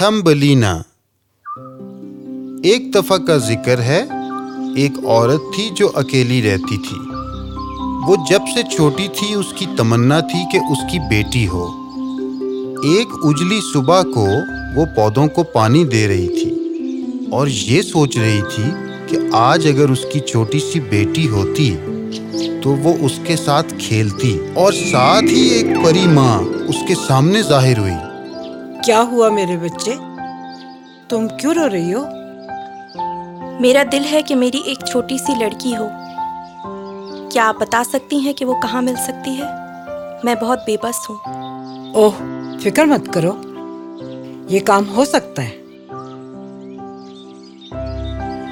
Thumbelina. ایک دفعہ کا ذکر ہے، ایک عورت تھی جو اکیلی رہتی تھی۔ وہ جب سے چھوٹی تھی، اس کی تمنا تھی کہ اس کی بیٹی ہو۔ ایک اجلی صبح کو وہ پودوں کو پانی دے رہی تھی۔ اور یہ سوچ رہی تھی کہ آج اگر اس کی چھوٹی سی بیٹی ہوتی تو وہ اس کے ساتھ کھیلتی۔ اور ساتھ ہی ایک پری ماں اس کے سامنے ظاہر ہوئی۔ کیا ہوا میرے بچے؟ تم کیوں رو رہی ہو؟ میرا دل ہے کہ میری ایک چھوٹی سی لڑکی ہو۔ کیا آپ بتا سکتی ہیں کہ وہ کہاں مل سکتی ہے؟ میں بہت بے بس ہوں۔ اوہ فکر مت کرو۔ یہ کام ہو سکتا ہے۔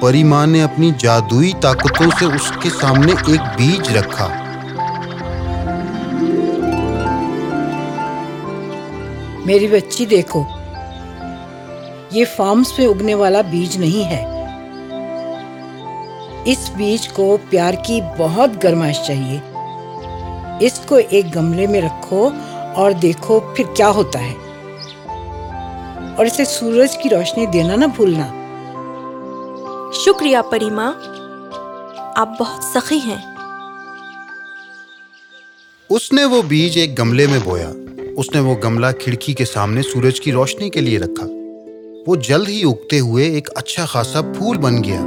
پری ماں نے اپنی جادوئی طاقتوں سے اس کے سامنے ایک بیج رکھا۔ میری بچی دیکھو۔ یہ فارمز پہ اگنے والا بیج نہیں ہے۔ اس بیج کو پیار کی بہت گرمائش چاہیے۔ اس کو ایک گملے میں رکھو اور دیکھو پھر کیا ہوتا ہے۔ اور اسے سورج کی روشنی دینا نہ بھولنا۔ شکریہ پری ماں آپ بہت سخی ہیں۔ اس نے وہ بیج ایک گملے میں بویا۔ اس نے وہ گملہ کھڑکی کے سامنے سورج کی روشنی کے لیے رکھا۔ وہ جلد ہی اگتے ہوئے ایک اچھا خاصا پھول بن گیا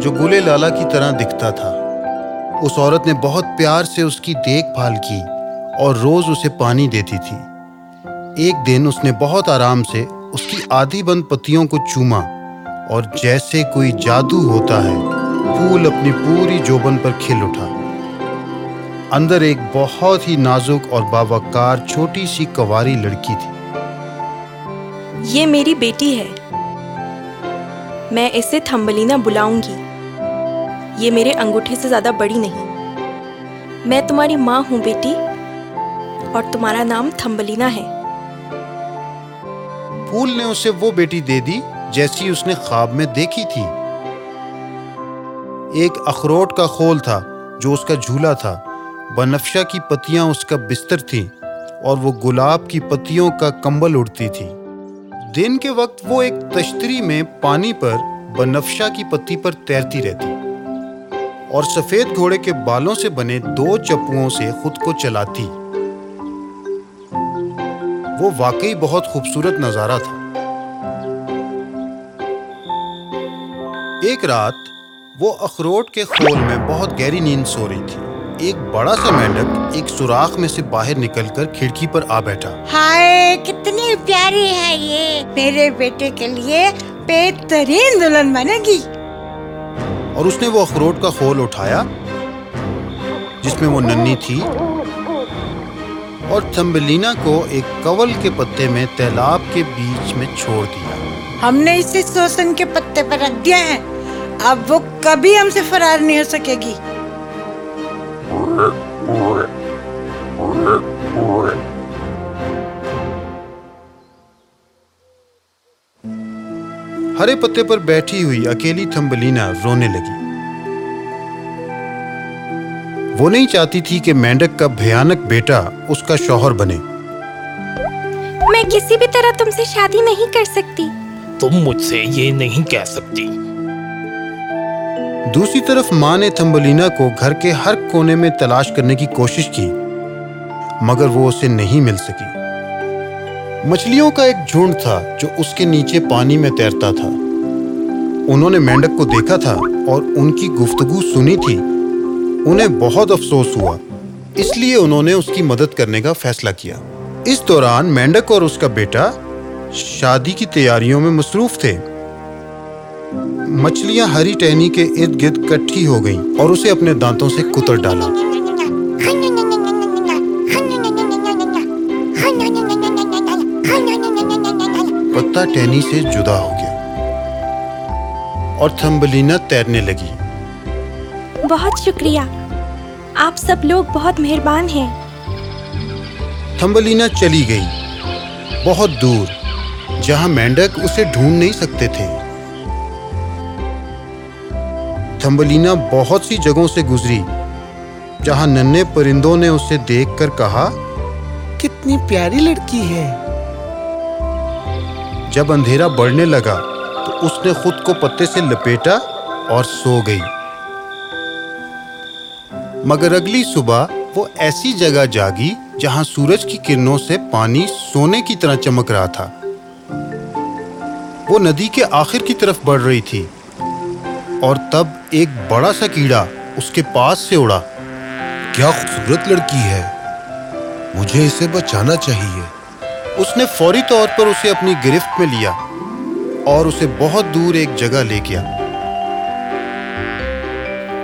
جو گلے لالا کی طرح دکھتا تھا۔ اس عورت نے بہت پیار سے اس کی دیکھ بھال کی اور روز اسے پانی دیتی تھی۔ ایک دن اس نے بہت آرام سے اس کی آدھی بند پتیوں کو چوما اور جیسے کوئی جادو ہوتا ہے، پھول اپنی پوری جوبن پر کھل اٹھا۔ اندر ایک بہت ہی نازک اور باوقار چھوٹی سی کواری لڑکی تھی۔ یہ میری بیٹی ہے۔ میں اسے تھمبلینا بلاؤں گی۔ یہ میرے انگوٹھے سے زیادہ بڑی نہیں۔ میں تمہاری ماں ہوں بیٹی اور تمہارا نام تھمبلینا ہے۔ پھول نے اسے وہ بیٹی دے دی جیسی اس نے خواب میں دیکھی تھی۔ ایک اخروٹ کا خول تھا جو اس کا جھولا تھا۔ بنفشا کی پتیاں اس کا بستر تھیں اور وہ گلاب کی پتیوں کا کمبل اڑتی تھی۔ دن کے وقت وہ ایک تشتری میں پانی پر بنفشا کی پتی پر تیرتی رہتی اور سفید گھوڑے کے بالوں سے بنے دو چپوؤں سے خود کو چلاتی۔ وہ واقعی بہت خوبصورت نظارہ تھا۔ ایک رات وہ اخروٹ کے خول میں بہت گہری نیند سو رہی تھی۔ ایک بڑا سا مینڈک ایک سوراخ میں سے باہر نکل کر کھڑکی پر آ بیٹھا۔ ہائے کتنی پیاری ہے یہ۔ میرے بیٹے کے لیے بہترین دلہن بنے گی۔ اور اس نے وہ اخروٹ کا خول اٹھایا جس میں وہ ننی تھی اور تھمبلینا کو ایک کول کے پتے میں تیلاب کے بیچ میں چھوڑ دیا۔ ہم نے اسے سوسن کے پتے پر رکھ دیا ہے۔ اب وہ کبھی ہم سے فرار نہیں ہو سکے گی۔ ہرے پتے پر بیٹھی ہوئی اکیلی تھمبلینا رونے لگی۔ وہ نہیں چاہتی تھی کہ مینڈک کا بھیانک بیٹا اس کا شوہر بنے۔ میں کسی بھی طرح تم سے شادی نہیں کر سکتی۔ تم مجھ سے یہ نہیں کہہ سکتی۔ دوسری طرف ماں نے تھمبلینا کو گھر کے ہر کونے میں تلاش کرنے کی کوشش کی مگر وہ اسے نہیں مل سکی۔ مچھلیوں کا ایک جھنڈ تھا جو اس کے نیچے پانی میں تیرتا تھا انہوں نے مینڈک کو دیکھا تھا اور ان کی گفتگو سنی تھی انہیں بہت افسوس ہوا اس لیے انہوں نے اس کی مدد کرنے کا فیصلہ کیا اس دوران مینڈک اور اس کا بیٹا شادی کی تیاریوں میں مصروف تھے مچھلیاں ہری ٹہنی کے ارد گرد کٹھی ہو گئیں اور اسے اپنے دانتوں سے کتر ڈالا پتا ٹہنی سے جدا ہو گیا اور تھمبلینا تیرنے لگی۔ بہت شکریہ۔ آپ سب لوگ بہت مہربان ہیں۔ تھمبلینا چلی گئی۔ بہت دور جہاں مینڈک اسے ڈھونڈ نہیں سکتے تھے۔ تھمبلینا بہت سی جگہوں سے گزری جہاں ننے پرندوں نے اسے دیکھ کر کہا کتنی پیاری لڑکی ہے۔ جب اندھیرا بڑھنے لگا تو اس نے خود کو پتے سے لپیٹا اور سو گئی۔ مگر اگلی صبح وہ ایسی جگہ جاگی جہاں سورج کی کرنوں سے پانی سونے کی طرح چمک رہا تھا۔ وہ ندی کے آخر کی طرف بڑھ رہی تھی اور تب ایک بڑا سا کیڑا اس کے پاس سے اڑا۔ کیا خوبصورت لڑکی ہے، مجھے اسے بچانا چاہیے۔ اس نے فوری طور پر اسے اپنی گرفت میں لیا اور اسے بہت دور ایک جگہ لے گیا۔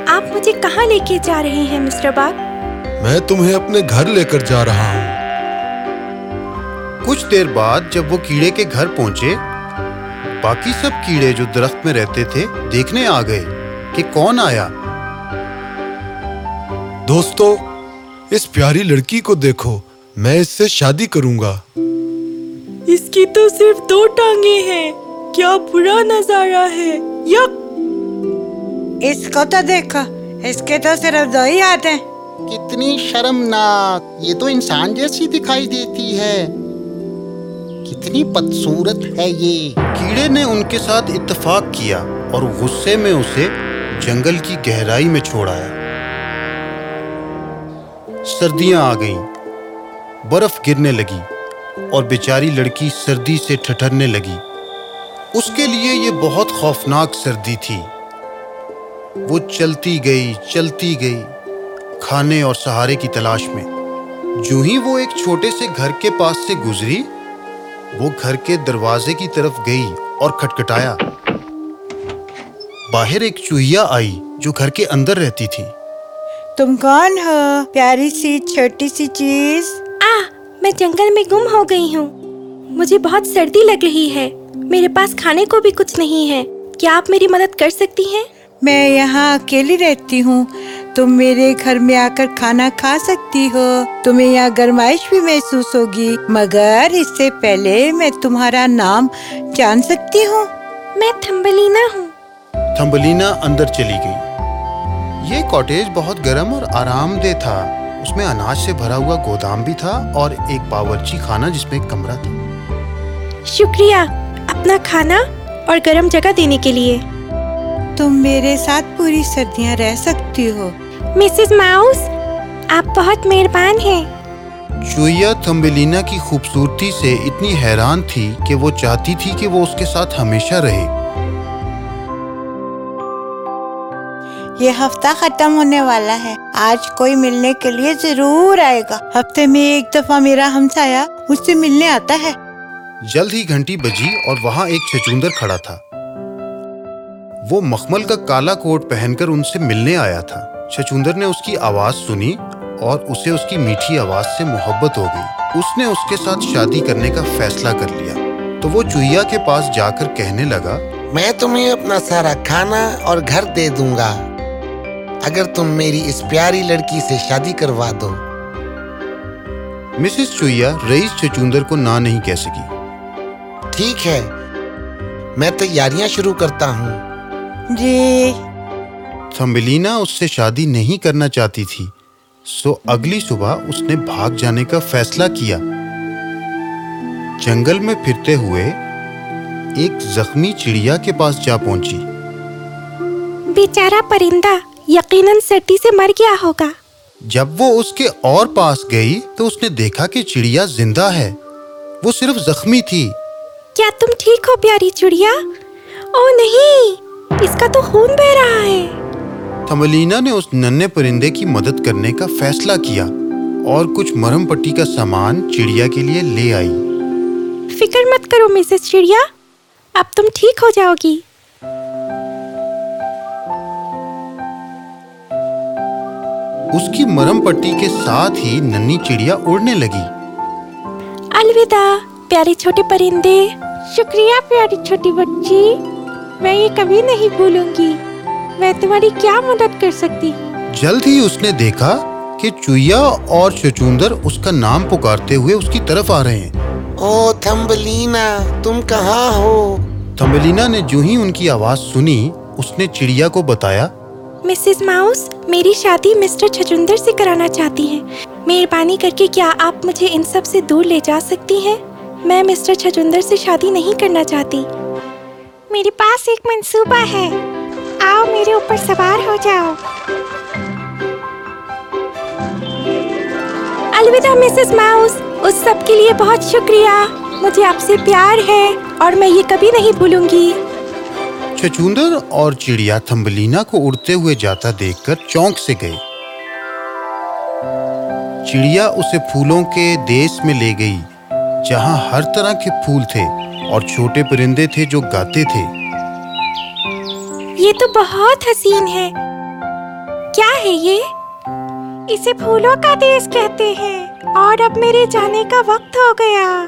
آپ مجھے کہاں لے کے جا رہے ہیں مسٹر باغ میں تمہیں اپنے گھر لے کر جا رہا ہوں۔ کچھ دیر بعد جب وہ کیڑے کے گھر پہنچے باقی سب کیڑے جو درخت میں رہتے تھے دیکھنے آ گئے کہ کون آیا۔ دوستو اس پیاری لڑکی کو دیکھو میں اس سے شادی کروں گا۔ اس کی تو صرف دو ٹانگیں ہیں۔ کیا برا نظارہ ہے؟ یک اس کو تو دیکھو اس کے تو صرف دو ہی ہاتھ ہیں۔ کتنی شرمناک یہ تو انسان جیسی دکھائی دیتی ہے۔ کتنی بدصورت ہے یہ۔ کیڑے نے ان کے ساتھ اتفاق کیا اور غصے میں اسے جنگل کی گہرائی میں چھوڑ آیا سردیاں آ گئیں برف گرنے لگی۔ اور بیچاری لڑکی سردی سے ٹھٹرنے لگی۔ اس کے لیے یہ بہت خوفناک سردی تھی۔ وہ چلتی گئی چلتی گئی کھانے اور سہارے کی تلاش میں۔ جو ہی وہ ایک چھوٹے سے گھر کے پاس سے گزری، وہ گھر کے دروازے کی طرف گئی اور کھٹکھٹایا۔ باہر ایک چوہیا آئی جو گھر کے اندر رہتی تھی۔ تم کون ہو؟ پیاری سی، چھوٹی سی چیز۔ میں جنگل میں گم ہو گئی ہوں۔ مجھے بہت سردی لگ رہی ہے۔ میرے پاس کھانے کو بھی کچھ نہیں ہے۔ کیا آپ میری مدد کر سکتی ہیں؟ میں یہاں اکیلی رہتی ہوں۔ تم میرے گھر میں آ کر کھانا کھا سکتی ہو۔ تمہیں یہاں گرمائش بھی محسوس ہوگی۔ مگر اس سے پہلے میں تمہارا نام جان سکتی ہوں۔ میں تھمبلینا ہوں۔ تھمبلینا اندر چلی گئی۔ یہ کاٹیج بہت گرم اور آرام دہ تھا۔ اس میں اناج سے بھرا ہوا گودام بھی تھا اور ایک باورچی خانہ جس میں ایک کمرہ تھا۔ شکریہ اپنا کھانا اور گرم جگہ دینے کے لیے۔ تم میرے ساتھ پوری سردیاں رہ سکتی ہو۔ مسز ماؤس آپ بہت مہربان ہیں۔ چوہیا تھمبلینا کی خوبصورتی سے اتنی حیران تھی کہ وہ چاہتی تھی کہ وہ اس کے ساتھ ہمیشہ رہے۔ یہ ہفتہ ختم ہونے والا ہے۔ آج کوئی ملنے کے لیے ضرور آئے گا۔ ہفتے میں ایک دفعہ میرا ہمسایا مجھ سے ملنے آتا ہے۔ جلد ہی گھنٹی بجی اور وہاں ایک چچوندر کھڑا تھا۔ وہ مخمل کا کالا کوٹ پہن کر ان سے ملنے آیا تھا۔ چچوندر نے اس کی آواز سنی اور اسے اس کی میٹھی آواز سے محبت ہو گئی۔ اس نے اس کے ساتھ شادی کرنے کا فیصلہ کر لیا۔ تو وہ چوہیا کے پاس جا کر کہنے لگا میں تمہیں اپنا سارا کھانا اور گھر دے دوں گا۔ اگر تم میری اس پیاری لڑکی سے شادی کروا دو۔ مسز چوہیا رئیس چچوندر کو نہ نہیں کہہ سکی۔ ٹھیک ہے میں تیاریاں شروع کرتا ہوں۔ جی۔ تھمبلینا اس سے شادی نہیں کرنا چاہتی تھی۔ سو اگلی صبح اس نے بھاگ جانے کا فیصلہ کیا۔ جنگل میں پھرتے ہوئے ایک زخمی چڑیا کے پاس جا پہنچی۔ بیچارہ پرندہ یقیناً سردی سے مر گیا ہوگا۔ جب وہ اس کے اور پاس گئی تو اس نے دیکھا کہ چڑیا زندہ ہے۔ وہ صرف زخمی تھی۔ کیا تم ٹھیک ہو پیاری چڑیا؟ او نہیں اس کا تو خون بہ رہا ہے۔ تھملینا نے اس ننے پرندے کی مدد کرنے کا فیصلہ کیا اور کچھ مرم پٹی کا سامان چڑیا کے لیے لے آئی۔ فکر مت کرو مسز چڑیا اب تم ٹھیک ہو جاؤ گی۔ اس کی مرم پٹی کے ساتھ ہی ننی چڑیا اڑنے لگی۔ الوداع پیارے چھوٹے پرندے شکریہ پیاری چھوٹی بچی۔ میں یہ کبھی نہیں بھولوں گی۔ میں تمہاری کیا مدد کر سکتی؟ جلد ہی اس نے دیکھا کہ چویا اور چچوندر اس کا نام پکارتے ہوئے اس کی طرف آ رہے ہیں۔ او تھمبلینا تم کہاں ہو؟ تھمبلینا نے جو ہی ان کی آواز سنی اس نے چڑیا کو بتایا مسز ماؤس میری شادی مسٹر چھچندر سے کرانا چاہتی ہیں۔ مہربانی کر کے کیا آپ مجھے ان سب سے دور لے جا سکتی ہیں؟ میں مسٹر چھجندر سے شادی نہیں کرنا چاہتی۔ میرے پاس ایک منصوبہ ہے۔ آؤ میرے اوپر سوار ہو جاؤ۔ الوداع مسز ماؤس، اس سب کے لیے بہت شکریہ۔ مجھے آپ سے پیار ہے اور میں یہ کبھی نہیں بھولوں گی۔ چچوندر اور چڑیا تھمبلینا کو اڑتے ہوئے جاتا دیکھ کر چونک سے گئے۔ چڑیا اسے پھولوں کے دیس میں لے گئی، جہاں ہر طرح کے پھول تھے اور چھوٹے پرندے تھے جو گاتے تھے۔ یہ تو بہت حسین ہے۔ کیا ہے یہ؟ اسے پھولوں کا دیس کہتے ہیں۔ اور اب میرے جانے کا وقت ہو گیا۔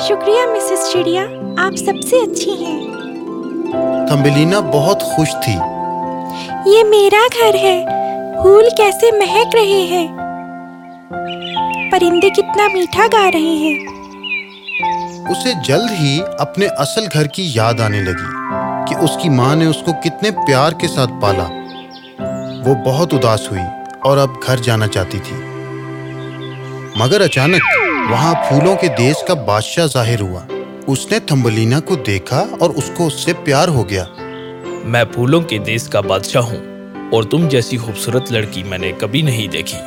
شکریہ مسز چڑیا. آپ سب سے اچھی ہیں۔ تھمبلینا بہت خوش تھی۔ یہ میرا گھر ہے۔ پھول کیسے مہک رہے ہیں۔ پرندے کتنا میٹھا گا رہے ہیں۔ اسے جلد ہی اپنے اصل گھر کی یاد آنے لگی کہ اس کی ماں نے اس کو کتنے پیار کے ساتھ پالا۔ وہ بہت اداس ہوئی اور اب گھر جانا چاہتی تھی۔ مگر اچانک وہاں پھولوں کے دیس کا بادشاہ ظاہر ہوا۔ اس نے تھمبلینا کو دیکھا اور اس کو اس سے پیار ہو گیا۔ میں پھولوں کے دیس کا بادشاہ ہوں اور تم جیسی خوبصورت لڑکی میں نے کبھی نہیں دیکھی۔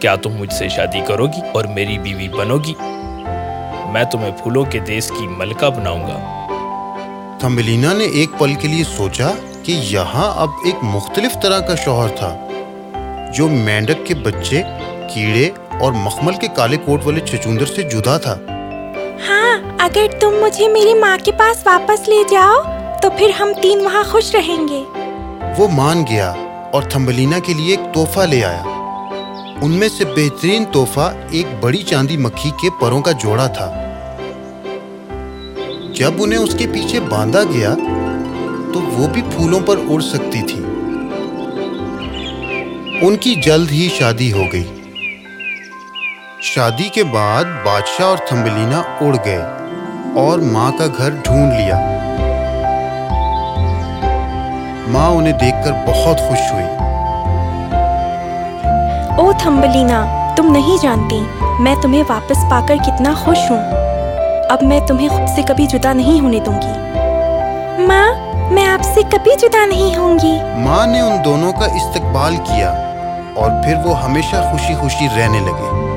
کیا تم مجھ سے شادی کرو گی اور میری بیوی بنو گی؟ میں تمہیں پھولوں کے دیس کی ملکہ بناؤں گا۔ تھمبلینا نے ایک پل کے لیے سوچا کہ یہاں اب ایک مختلف طرح کا شوہر تھا جو مینڈک کے بچے کیڑے اور مخمل کے کالے کوٹ والے چچوندر سے جدا تھا۔ ہاں اگر تم مجھے میری ماں کے پاس واپس لے جاؤ تو پھر ہم تین وہاں خوش رہیں گے۔ وہ مان گیا اور تھمبلینا کے لیے ایک تحفہ لے آیا۔ ان میں سے بہترین تحفہ ایک بڑی چاندی مکھی کے پروں کا جوڑا تھا۔ جب انہیں اس کے پیچھے باندھا گیا تو وہ بھی پھولوں پر اڑ سکتی تھی۔ ان کی جلد ہی شادی ہو گئی۔ شادی کے بعد بادشاہ اور تھمبلینا اڑ گئے اور ماں کا گھر ڈھونڈ لیا۔ ماں انہیں دیکھ کر بہت خوش ہوئی۔ او تھمبلینا تم نہیں جانتی میں تمہیں واپس پا کر کتنا خوش ہوں۔ اب میں تمہیں خود سے کبھی جدا نہیں ہونے دوں گی۔ ماں میں آپ سے کبھی جدا نہیں ہوں گی۔ ماں نے ان دونوں کا استقبال کیا اور پھر وہ ہمیشہ خوشی خوشی رہنے لگے۔